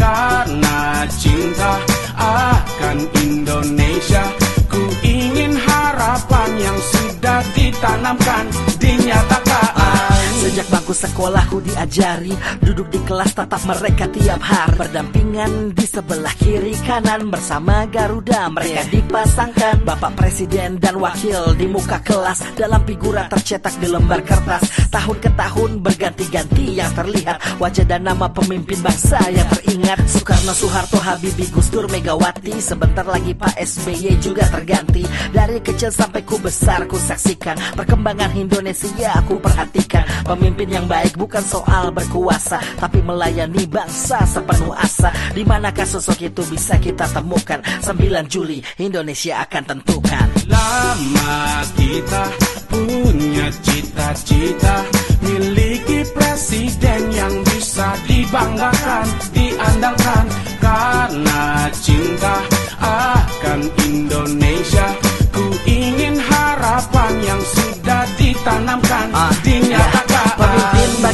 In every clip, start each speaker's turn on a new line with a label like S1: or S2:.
S1: Karena cinta akan Indonesia. Ku ingin harapan yang sudah ditanamkan Dinyatakan.
S2: Sejak bangku sekolahku diajari Duduk di kelas tatap mereka tiap hari. Berdampingan di sebelah kiri kanan Bersama Garuda. Mereka dipasangkan Bapak Presiden dan Wakil di muka kelas. Dalam figura tercetak di lembar kertas. Tahun ke tahun berganti-ganti yang terlihat. Wajah dan nama pemimpin bangsa yang teringat. Soekarno, Soeharto, Habibie, Gus Dur, Megawati. Sebentar lagi Pak SBY juga terganti. Dari kecil sampai ku besar ku saksikan. Perkembangan Indonesia aku perhatikan. Pemimpin yang baik bukan soal berkuasa Tapi melayani bangsa sepenuh asa. Di manakah sosok itu bisa kita temukan? 9 Juli Indonesia akan tentukan.
S1: Lama kita punya cita-cita Miliki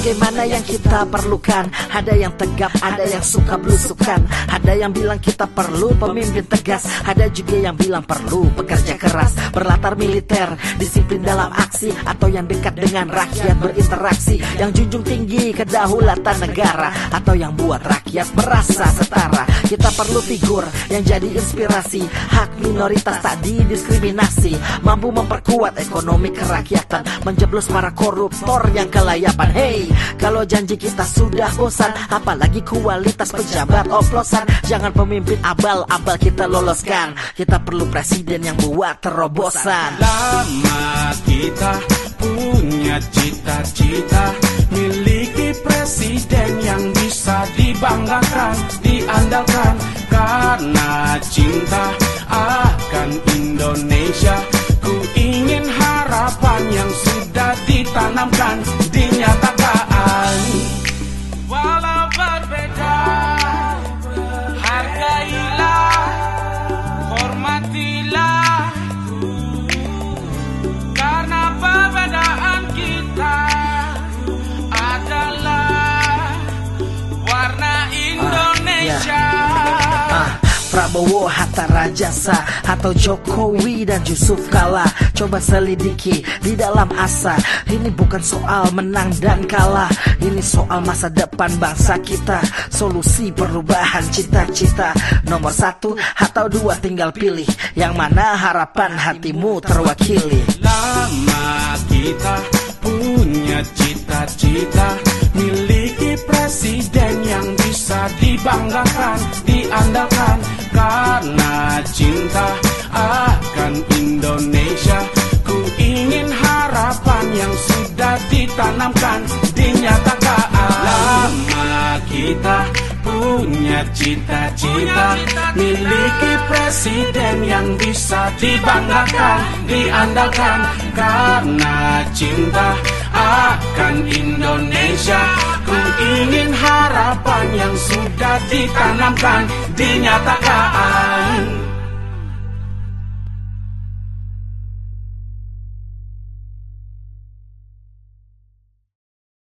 S2: Pemimpin bagaimana yang kita perlukan? Ada yang tegap, ada yang suka belusukan. Ada yang bilang kita perlu pemimpin tegas. Ada juga yang bilang perlu pekerja keras Berlatar militer, disiplin dalam aksi Atau yang dekat dengan rakyat berinteraksi Yang junjung tinggi kedaulatan negara Atau yang buat rakyat merasa setara. Kita perlu figur yang jadi inspirasi Hak minoritas tak didiskriminasi Mampu memperkuat ekonomi kerakyatan Menjeblos para koruptor yang kelayapan. Hey, kalau janji kita sudah bosan Apalagi kualitas pejabat oplosan. Jangan pemimpin abal-abal kita loloskan. Kita perlu presiden yang buat terobosan.
S1: Lama kita punya cita-cita Miliki presiden yang bisa dibanggakan Diandalkan. Karena cinta akan Indonesia Ku ingin harapan yang sudah ditanamkan
S2: Prabowo, Hatta Rajasa Atau Jokowi dan Yusuf Kala. Coba selidiki di dalam asa. Ini bukan soal menang dan kalah. Ini soal masa depan bangsa kita. Solusi perubahan cita-cita. Nomor satu atau dua tinggal pilih. Yang mana harapan hatimu terwakili?
S1: Lama kita punya cita-cita. Miliki presiden yang bisa dibanggakan Diandalkan karena cinta akan Indonesia. Ku ingin harapan yang sudah ditanamkan Dinyatakan. Lama kita punya cita-cita Miliki presiden yang bisa dibanggakan Diandalkan. Karena cinta akan Indonesia ingin harapan yang sudah ditanamkan dinyatakan.